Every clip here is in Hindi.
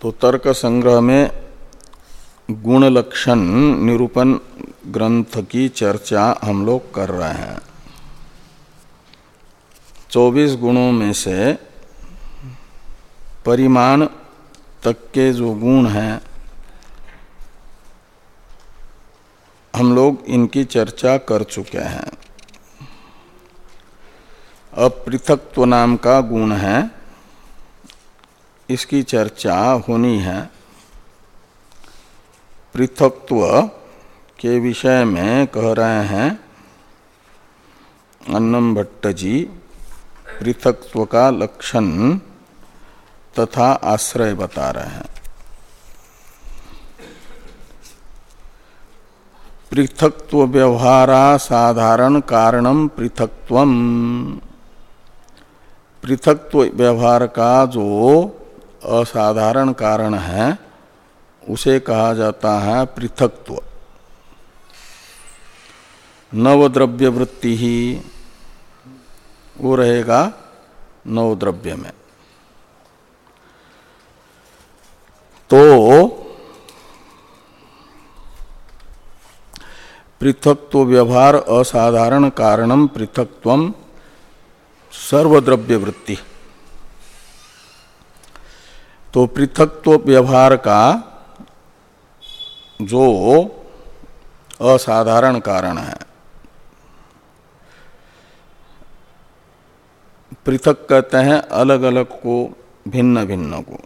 तो तर्क संग्रह में गुण लक्षण निरूपण ग्रंथ की चर्चा हम लोग कर रहे हैं। चौबीस गुणों में से परिमाण तक के जो गुण हैं, हम लोग इनकी चर्चा कर चुके हैं। अब पृथकत्व नाम का गुण है इसकी चर्चा होनी है। पृथकत्व के विषय में कह रहे हैं, अन्नम भट्ट जी पृथकत्व का लक्षण तथा आश्रय बता रहे हैं। पृथकत्व व्यवहारा साधारण कारणम पृथकत्व पृथकत्व व्यवहार का जो असाधारण कारण है, उसे कहा जाता है पृथकत्व। नवद्रव्य वृत्ति ही वो रहेगा नवद्रव्य में। तो पृथकत्व व्यवहार असाधारण कारणम पृथकत्व सर्वद्रव्य वृत्ति तो पृथकत्व व्यवहार का जो असाधारण कारण है। पृथक कहते हैं अलग अलग को भिन्न भिन्न को।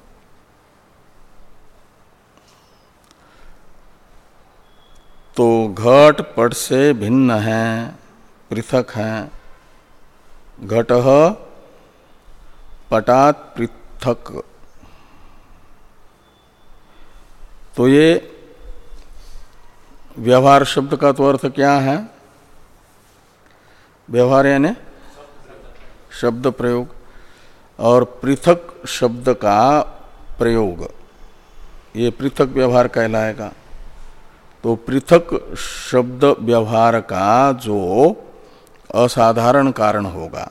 तो घट पट से भिन्न है, पृथक है। घट पटात पृथक। तो ये व्यवहार शब्द का तो अर्थ क्या है? व्यवहार यानी शब्द प्रयोग और पृथक शब्द का प्रयोग। ये पृथक व्यवहार कहलाएगा। तो पृथक शब्द व्यवहार का जो असाधारण कारण होगा,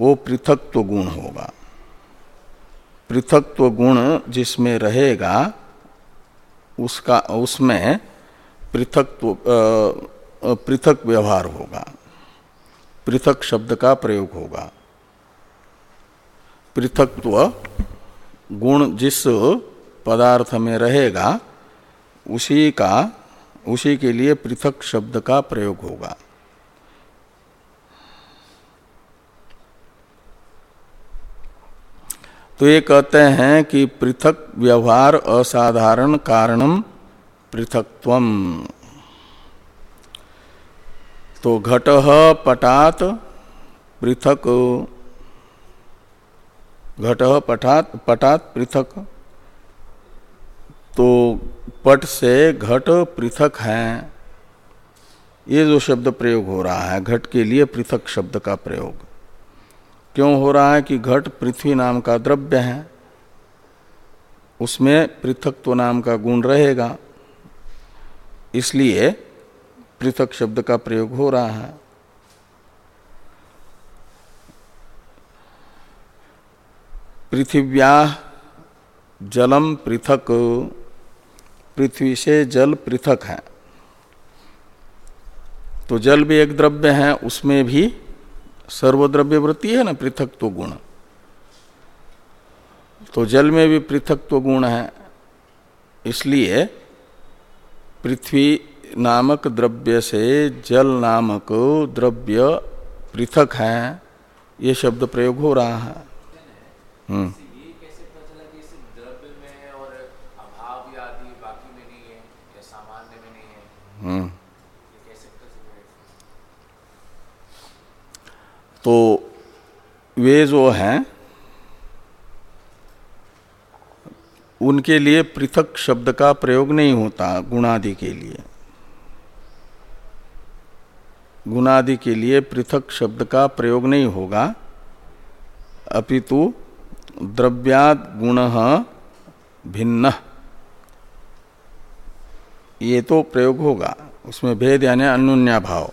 वो पृथकत्व गुण होगा। पृथकत्व गुण जिसमें रहेगा उसका, उसमें पृथक पृथक व्यवहार होगा। पृथक शब्द का प्रयोग होगा। पृथकत्व गुण जिस पदार्थ में रहेगा, उसी का, उसी के लिए पृथक शब्द का प्रयोग होगा। तो ये कहते हैं कि पृथक व्यवहार असाधारण कारणम पृथकत्व तो घट पटात पृथक, घट पटात पटात पृथक। तो पट से घट पृथक है। ये जो शब्द प्रयोग हो रहा है, घट के लिए पृथक शब्द का प्रयोग। क्यों हो रहा है कि घट पृथ्वी नाम का द्रव्य है? उसमें पृथकत्व नाम का गुण रहेगा। इसलिए पृथक शब्द का प्रयोग हो रहा है। पृथिव्या जलम पृथक, पृथ्वी से जल पृथक है। तो जल भी एक द्रव्य है, उसमें भी सर्वद्रव्य वृत्ति है ना पृथक तो गुण। तो जल में भी पृथक तो गुण है। इसलिए पृथ्वी नामक द्रव्य से जल नामक द्रव्य पृथक है, ये शब्द प्रयोग हो रहा है। हम्म। हम्म। तो वे जो हैं, उनके लिए पृथक शब्द का प्रयोग नहीं होता गुणादि के लिए। गुणादि के लिए पृथक शब्द का प्रयोग नहीं होगा। अपितु द्रव्याद गुण भिन्न। ये तो प्रयोग होगा, उसमें भेद यानी अनुन्या भाव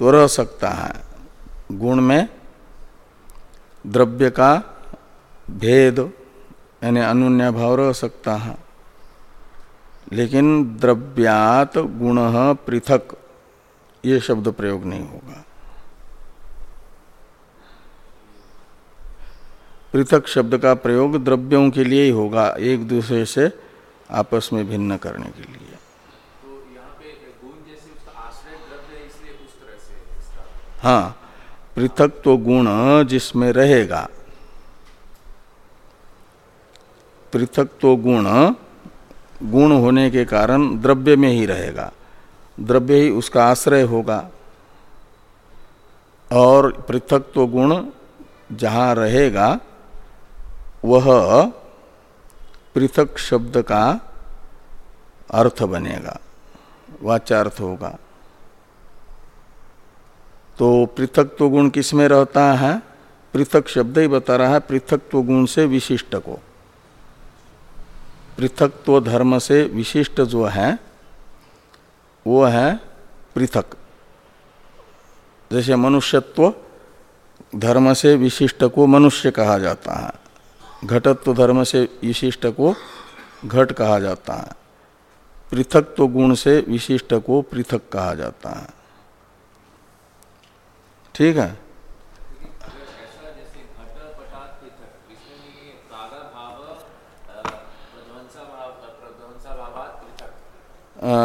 तो रह सकता है। गुण में द्रव्य का भेद यानी अनुन्या भाव रह सकता है। लेकिन द्रव्यात गुण पृथक ये शब्द प्रयोग नहीं होगा। पृथक शब्द का प्रयोग द्रव्यों के लिए ही होगा एक दूसरे से आपस में भिन्न करने के लिए। तो यहाँ पे जैसे उसका आश्रय द्रव्य इसलिए उस तरह से हाँ। पृथक तो गुण जिसमें रहेगा। पृथक तो गुण गुण होने के कारण द्रव्य में ही रहेगा। द्रव्य ही उसका आश्रय होगा। और पृथक तो गुण जहाँ रहेगा, वह पृथक शब्द का अर्थ बनेगा वाचार्थ होगा। तो पृथक तो गुण किसमें रहता है? पृथक शब्द ही बता रहा है पृथक तो गुण से विशिष्ट को पृथकत्व धर्म से विशिष्ट जो है, वो है पृथक। जैसे मनुष्यत्व धर्म से विशिष्ट को मनुष्य कहा जाता है। घटत्व धर्म से विशिष्ट को घट कहा जाता है। पृथकत्व गुण से विशिष्ट को पृथक कहा जाता है। ठीक है।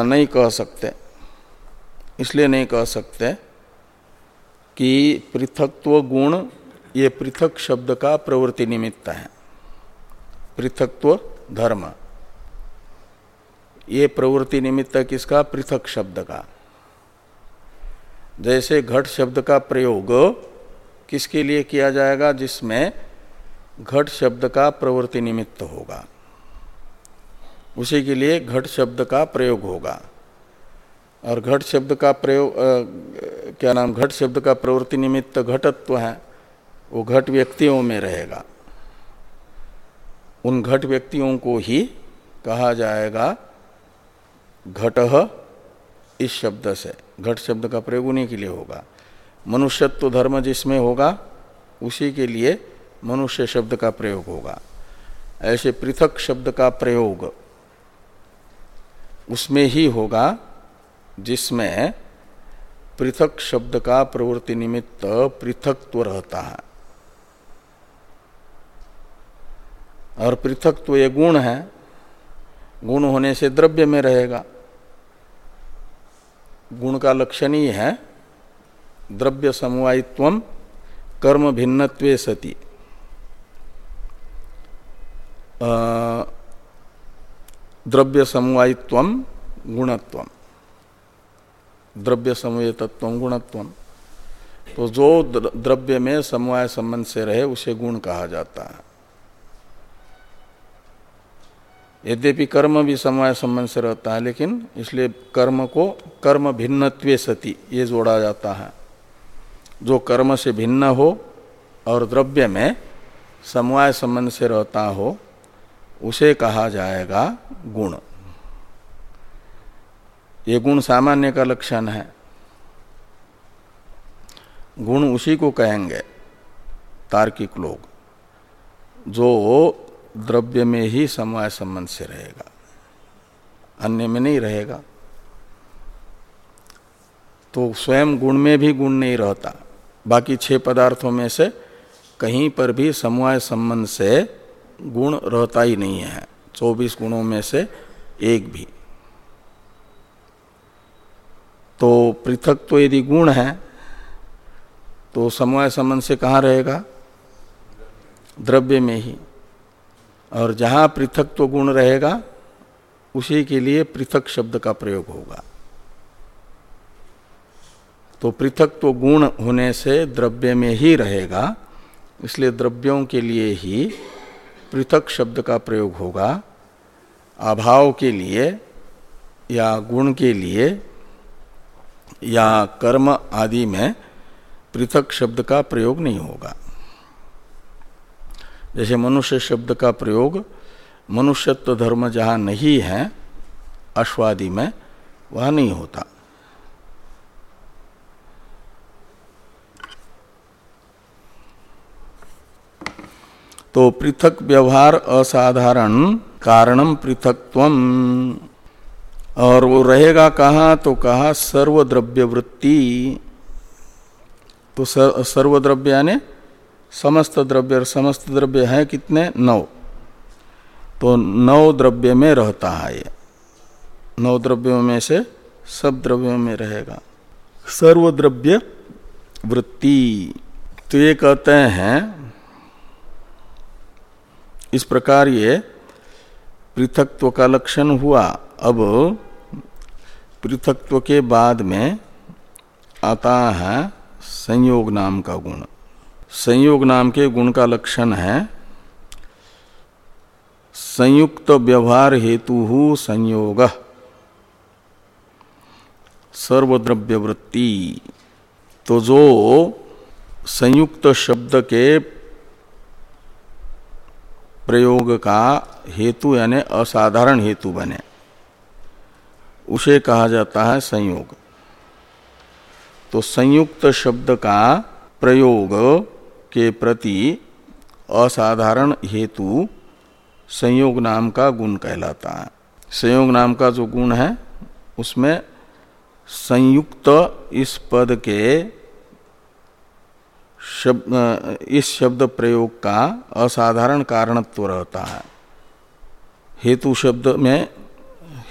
नहीं कह सकते। इसलिए नहीं कह सकते कि पृथकत्व गुण, ये पृथक शब्द का प्रवृत्ति निमित्त है। पृथकत्व धर्म। ये प्रवृत्ति निमित्त किसका? पृथक शब्द का। जैसे घट शब्द का प्रयोग किसके लिए किया जाएगा, जिसमें घट शब्द का प्रवृत्ति निमित्त होगा। उसी के लिए घट शब्द का प्रयोग होगा। और घट शब्द का प्रयोग क्या नाम, घट शब्द का प्रवृत्ति निमित्त घटत्व है, वो घट व्यक्तियों में रहेगा। उन घट व्यक्तियों को ही कहा जाएगा घट इस शब्द से, घट शब्द का प्रयोग उन्हीं के लिए होगा। मनुष्यत्व धर्म जिसमें होगा, उसी के लिए मनुष्य शब्द का प्रयोग होगा। ऐसे पृथक शब्द का प्रयोग उसमें ही होगा, जिसमें पृथक शब्द का प्रवृत्ति निमित्त पृथकत्व रहता है। और पृथकत्व ये गुण है, गुण होने से द्रव्य में रहेगा। गुण का लक्षण ही है, द्रव्य समवायित्व कर्म भिन्नत्वे सती। द्रव्य समवायित्व गुणत्व। द्रव्य समवाय तत्व गुणत्व। तो जो द्रव्य में समवाय संबंध से रहे, उसे गुण कहा जाता है। यद्यपि कर्म भी समवाय संबंध से रहता है, लेकिन इसलिए कर्म को कर्म भिन्नत्वे सती, ये जोड़ा जाता है। जो कर्म से भिन्न हो और द्रव्य में समवाय संबंध से रहता हो, उसे कहा जाएगा गुण। ये गुण सामान्य का लक्षण है। गुण उसी को कहेंगे, तार्किक लोग, जो द्रव्य में ही समवाय संबंध से रहेगा। अन्य में नहीं रहेगा। तो स्वयं गुण में भी गुण नहीं रहता। बाकी छह पदार्थों में से कहीं पर भी समवाय संबंध से गुण रहता ही नहीं है। चौबीस गुणों में से एक भी। तो पृथक तो यदि गुण है तो समवाय संबंध से कहाँ रहेगा? द्रव्य में ही। और जहाँ पृथक तो गुण रहेगा, उसी के लिए पृथक शब्द का प्रयोग होगा। तो पृथक तो गुण होने से द्रव्य में ही रहेगा, इसलिए द्रव्यों के लिए ही पृथक शब्द का प्रयोग होगा। अभाव के लिए या गुण के लिए या कर्म आदि में पृथक शब्द का प्रयोग नहीं होगा। जैसे मनुष्य शब्द का प्रयोग, मनुष्यत्व धर्म जहाँ नहीं है, अश्वादि में, वह नहीं होता। तो पृथक व्यवहार असाधारण कारणम पृथकत्व और वो रहेगा कहा? तो कहा सर्वद्रव्य वृत्ति तो सर्वद्रव्य यानी समस्त द्रव्य और समस्त द्रव्य है कितने? नौ। तो नौ द्रव्य में रहता है ये। नौ द्रव्यों में से सब द्रव्यों में रहेगा। सर्वद्रव्य वृत्ति। तो ये कहते हैं, इस प्रकार ये पृथकत्व का लक्षण हुआ। अब पृथकत्व के बाद में आता है संयोग नाम का गुण। संयोग नाम के गुण का लक्षण है। संयुक्त व्यवहार हेतु संयोग। सर्वद्रव्य वृत्ति तो जो संयुक्त शब्द के प्रयोग का हेतु यानी असाधारण हेतु बने। उसे कहा जाता है संयोग। तो संयुक्त शब्द का प्रयोग के प्रति असाधारण हेतु संयोग नाम का गुण कहलाता है। संयोग नाम का जो गुण है, उसमें संयुक्त इस पद के शब्द इस शब्द प्रयोग का असाधारण कारणत्व रहता है। हेतु शब्द में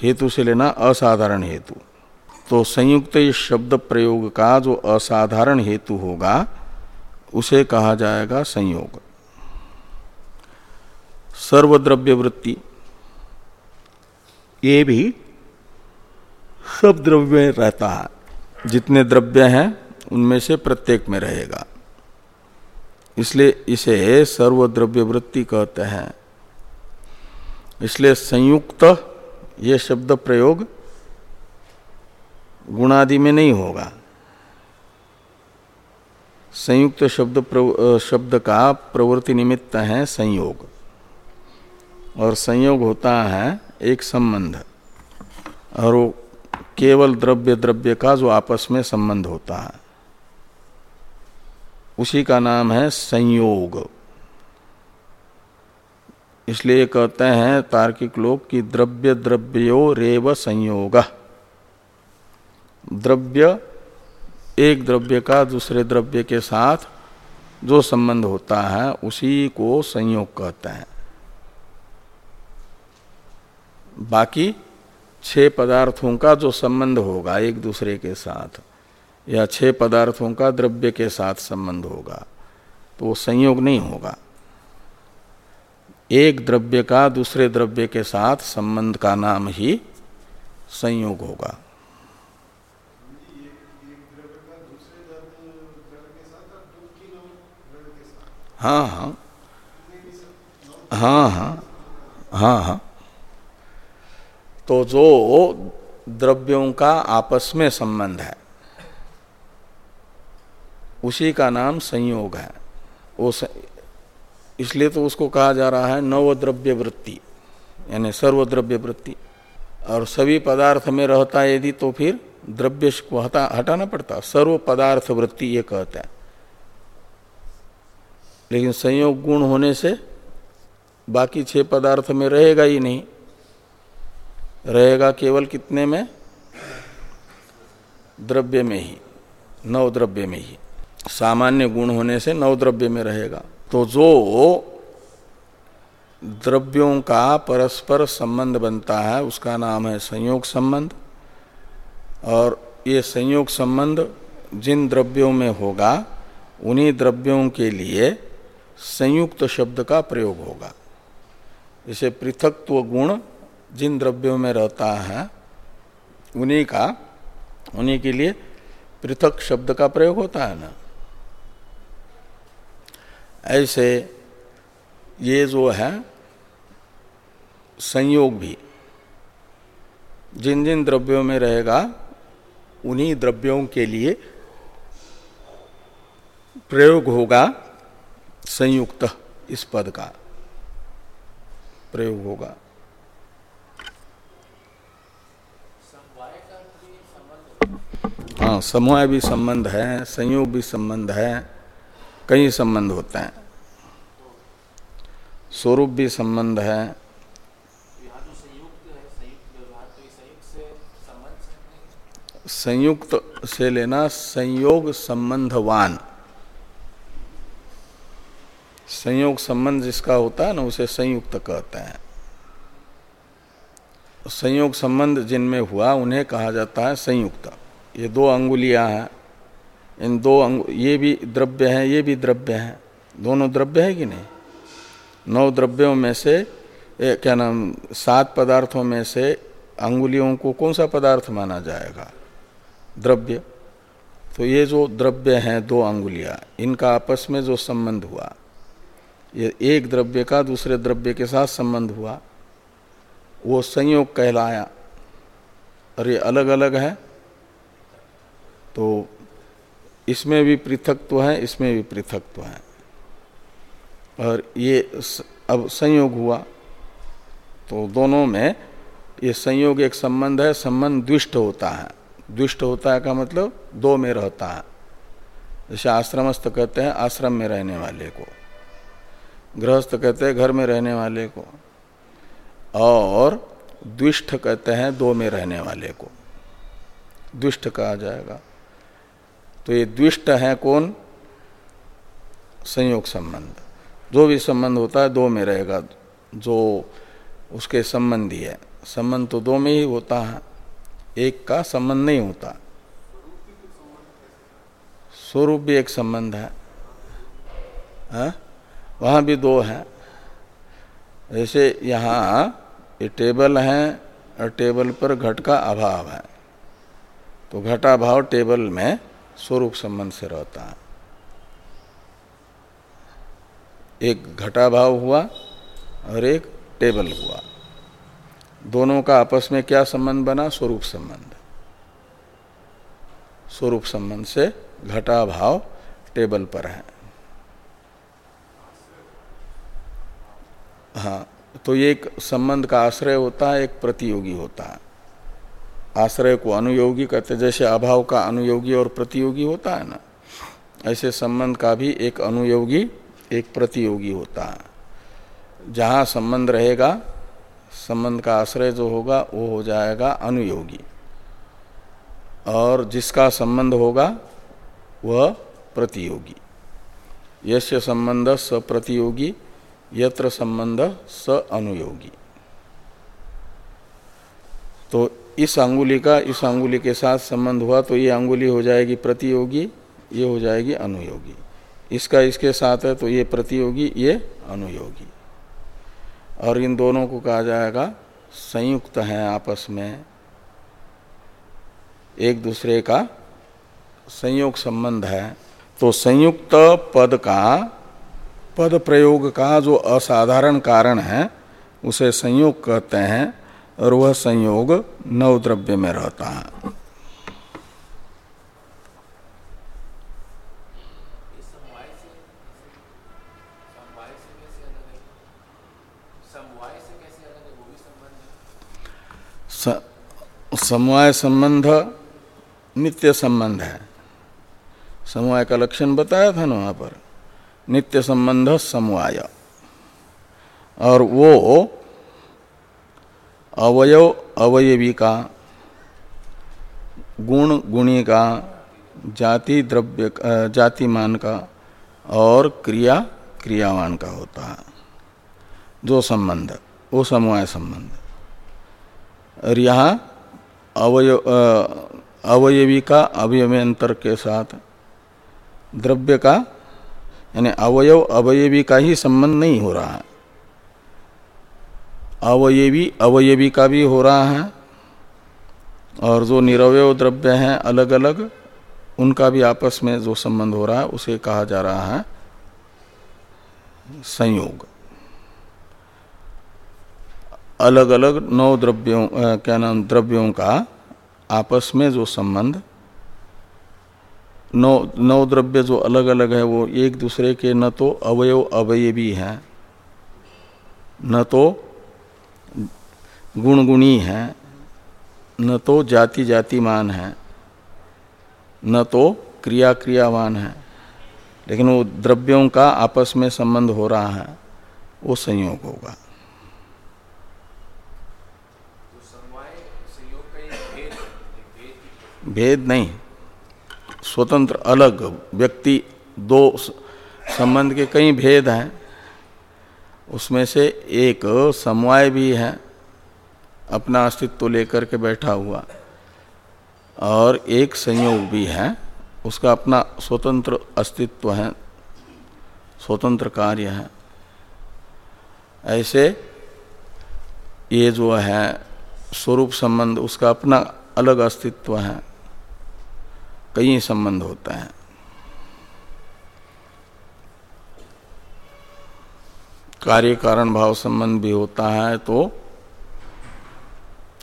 हेतु से लेना असाधारण हेतु। तो संयुक्त इस शब्द प्रयोग का जो असाधारण हेतु होगा उसे कहा जाएगा संयोग। सर्वद्रव्य वृत्ति ये भी सब द्रव्य रहता है। जितने द्रव्य हैं, उनमें से प्रत्येक में रहेगा। इसलिए इसे सर्वद्रव्य वृत्ति कहते हैं। इसलिए संयुक्त ये शब्द प्रयोग गुणादि में नहीं होगा। संयुक्त शब्द शब्द का प्रवृत्ति निमित्त है संयोग। और संयोग होता है एक संबंध। और वो केवल द्रव्य द्रव्य का जो आपस में संबंध होता है। उसी का नाम है संयोग। इसलिए कहते हैं तार्किक लोग कि द्रव्य, द्रव्यो रेव संयोग। द्रव्य एक द्रव्य का दूसरे द्रव्य के साथ जो संबंध होता है, उसी को संयोग कहते हैं। बाकी छह पदार्थों का जो संबंध होगा एक दूसरे के साथ, या छह पदार्थों का द्रव्य के साथ संबंध होगा तो वो संयोग नहीं होगा। एक द्रव्य का दूसरे द्रव्य के साथ संबंध का नाम ही संयोग होगा। हाँ हाँ। हाँ हाँ। हाँ हाँ। तो जो द्रव्यों का आपस में संबंध है, उसी का नाम संयोग है। वो स... इसलिए तो उसको कहा जा रहा है नवद्रव्य वृत्ति यानी सर्वद्रव्य वृत्ति और सभी पदार्थ में रहता यदि तो फिर द्रव्य को हटा, हटाना पड़ता। सर्व पदार्थ वृत्ति ये कहते हैं। लेकिन संयोग गुण होने से बाकी छह पदार्थ में रहेगा ही नहीं। रहेगा केवल कितने में? द्रव्य में ही, नव द्रव्य में ही। सामान्य गुण होने से नव द्रव्य में रहेगा। तो जो द्रव्यों का परस्पर संबंध बनता है, उसका नाम है संयोग संबंध। और ये संयोग संबंध जिन द्रव्यों में होगा, उन्हीं द्रव्यों के लिए संयुक्त शब्द का प्रयोग होगा। जैसे पृथकत्व गुण जिन द्रव्यों में रहता है, उन्हीं का, उन्हीं के लिए पृथक शब्द का प्रयोग होता है ना। ऐसे ये जो है, संयोग भी, जिन जिन द्रव्यों में रहेगा, उन्हीं द्रव्यों के लिए प्रयोग होगा। संयुक्त इस पद का प्रयोग होगा। हाँ समूह भी संबंध है, संयोग भी संबंध है, कई संबंध होते हैं। स्वरूप भी संबंध है। संयुक्त से लेना संयोग संबंधवान। संयोग संबंध जिसका होता है ना, उसे संयुक्त कहते हैं। संयोग संबंध जिनमें हुआ, उन्हें कहा जाता है संयुक्त। ये दो अंगुलियाँ हैं। इन दो अंगु, ये भी द्रव्य हैं, ये भी द्रव्य हैं। दोनों द्रव्य है कि नहीं? नौ द्रव्यों में से क्या नाम, सात पदार्थों में से अंगुलियों को कौन सा पदार्थ माना जाएगा? द्रव्य। तो ये जो द्रव्य हैं, दो अंगुलियाँ, इनका आपस में जो संबंध हुआ ये एक द्रव्य का दूसरे द्रव्य के साथ संबंध हुआ। वो संयोग कहलाया। और ये अलग अलग है। तो इसमें भी पृथकत्व है, इसमें भी पृथकत्व है। और ये अब संयोग हुआ। तो दोनों में ये संयोग एक संबंध है, संबंध दुष्ट होता है। दुष्ट होता है का मतलब दो में रहता है। जैसे आश्रमस्थ कहते हैं, आश्रम में रहने वाले को। गृहस्थ कहते हैं घर में रहने वाले को, और द्विष्ठ कहते हैं दो में रहने वाले को। दुष्ट कहा जाएगा। तो ये द्विष्ट है कौन? संयोग संबंध। जो भी संबंध होता है दो में रहेगा। जो उसके संबंधी है। संबंध तो दो में ही होता है। एक का संबंध नहीं होता। स्वरूप भी एक संबंध है। हा? वहाँ भी दो हैं। जैसे यहाँ ये टेबल है और टेबल पर घट का अभाव है। तो घटा भाव टेबल में स्वरूप संबंध से रहता है। एक घटा भाव हुआ और एक टेबल हुआ। दोनों का आपस में क्या संबंध बना? स्वरूप संबंध। स्वरूप संबंध से घटा भाव टेबल पर है। हाँ तो ये एक संबंध का आश्रय होता है, एक प्रतियोगी होता है। आश्रय को अनुयोगी कहते जैसे अभाव का अनुयोगी और प्रतियोगी होता है ना, ऐसे संबंध का भी एक अनुयोगी, एक प्रतियोगी होता है। जहाँ संबंध रहेगा, संबंध का आश्रय जो होगा, वो हो जाएगा अनुयोगी। और जिसका संबंध होगा, वह प्रतियोगी। यश संबंध स प्रतियोगी यत्र संबंध स अनुयोगी। तो इस अंगुली का, इस अंगुली के साथ संबंध हुआ तो ये अंगुली हो जाएगी प्रतियोगी, ये हो जाएगी अनुयोगी। इसका इसके साथ है तो ये प्रतियोगी, ये अनुयोगी। और इन दोनों को कहा जाएगा, संयुक्त हैं आपस में। एक दूसरे का संयोग संबंध है। तो संयुक्त पद का पद प्रयोग का जो असाधारण कारण है, उसे संयोग कहते हैं और वह संयोग नव द्रव्य में रहता है। समवाय संबंध नित्य संबंध है। समवाय का लक्षण बताया था ना वहाँ पर? नित्य संबंध समवाय और वो अवयव अवयवी का गुण गुणी का जाति द्रव्य जातिमान का और क्रिया क्रियावान का होता है। जो संबंध, वो समवाय संबंध। और यहाँ अवय अवयवी का अवयवंतर के साथ द्रव्य का यानी अवयव अवयवी का ही संबंध नहीं हो रहा है। अवयवी अवयवी का भी हो रहा है और जो निरवय द्रव्य हैं अलग अलग उनका भी आपस में जो संबंध हो रहा है, उसे कहा जा रहा है संयोग। अलग अलग नौ द्रव्यों क्या नाम, द्रव्यों का आपस में जो संबंध नौ नौ द्रव्य जो अलग अलग है वो एक दूसरे के न तो अवयव अवयवी हैं न तो गुणगुणी हैं न तो जाति जातिमान है न तो क्रिया क्रियावान है। लेकिन वो द्रव्यों का आपस में संबंध हो रहा है वो संयोग होगा। भेद नहीं। स्वतंत्र अलग व्यक्ति, दो संबंध के कई भेद हैं। उसमें से एक समवाय भी है, अपना अस्तित्व लेकर के बैठा हुआ। और एक संयोग भी है, उसका अपना स्वतंत्र अस्तित्व है, स्वतंत्र कार्य है। ऐसे ये जो है, स्वरूप संबंध, उसका अपना अलग अस्तित्व है। कई संबंध होता है। कार्य कारण भाव संबंध भी होता है तो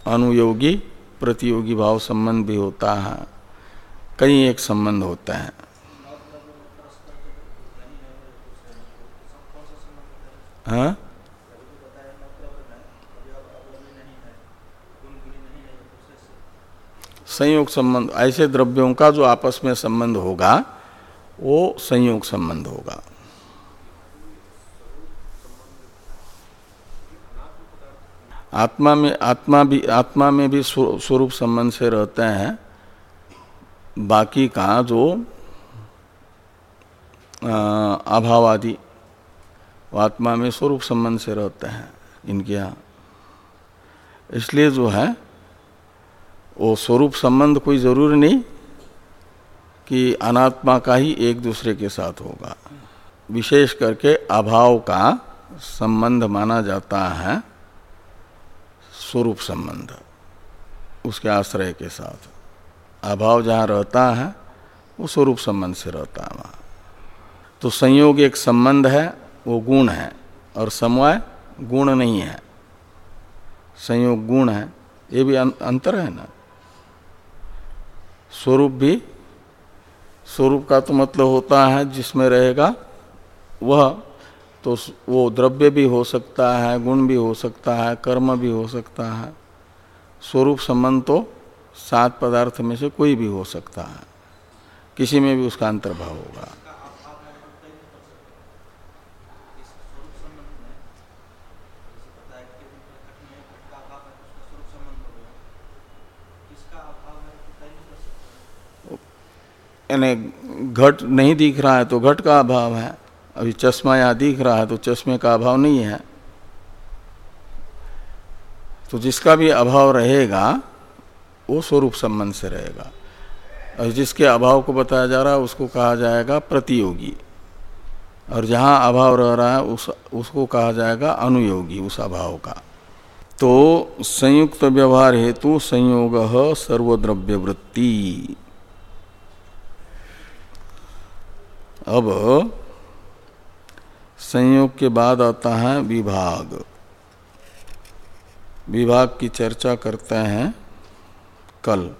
अनुयोगी, प्रतियोगी भाव संबंध भी होता है। कई एक संबंध होता है। हाँ? संयोग संबंध, ऐसे द्रव्यों का जो आपस में संबंध होगा, वो संयोग संबंध होगा। आत्मा में, आत्मा भी, आत्मा में भी स्वरूप संबंध से रहते हैं। बाकी का जो अभाव आदि आत्मा में स्वरूप संबंध से रहते हैं इनके यहाँ। इसलिए जो है वो स्वरूप संबंध कोई ज़रूरी नहीं कि अनात्मा का ही एक दूसरे के साथ होगा। विशेष करके अभाव का संबंध माना जाता है स्वरूप संबंध उसके आश्रय के साथ। अभाव जहाँ रहता है वो स्वरूप संबंध से रहता है वहाँ। तो संयोग एक संबंध है वो गुण है और समवाय गुण नहीं है। संयोग गुण है ये भी अं-, अंतर है ना? स्वरूप भी, स्वरूप का तो मतलब होता है जिसमें रहेगा वह तो वो द्रव्य भी हो सकता है, गुण भी हो सकता है, कर्म भी हो सकता है। स्वरूप संबंध तो सात पदार्थ में से कोई भी हो सकता है। किसी में भी उसका अंतर्भाव होगा। यानी घट नहीं दिख रहा है तो घट का अभाव है। अभी चश्मा यहाँ दिख रहा है तो चश्मे का अभाव नहीं है। तो जिसका भी अभाव रहेगा, वो स्वरूप संबंध से रहेगा। और जिसके अभाव को बताया जा रहा है, उसको कहा जाएगा प्रतियोगी। और जहाँ अभाव रह रहा है, उस, उसको कहा जाएगा अनुयोगी, उस अभाव का। तो संयुक्त व्यवहार हेतु संयोग सर्वद्रव्य वृत्ति अब संयोग के बाद आता है विभाग। विभाग की चर्चा करते हैं कल।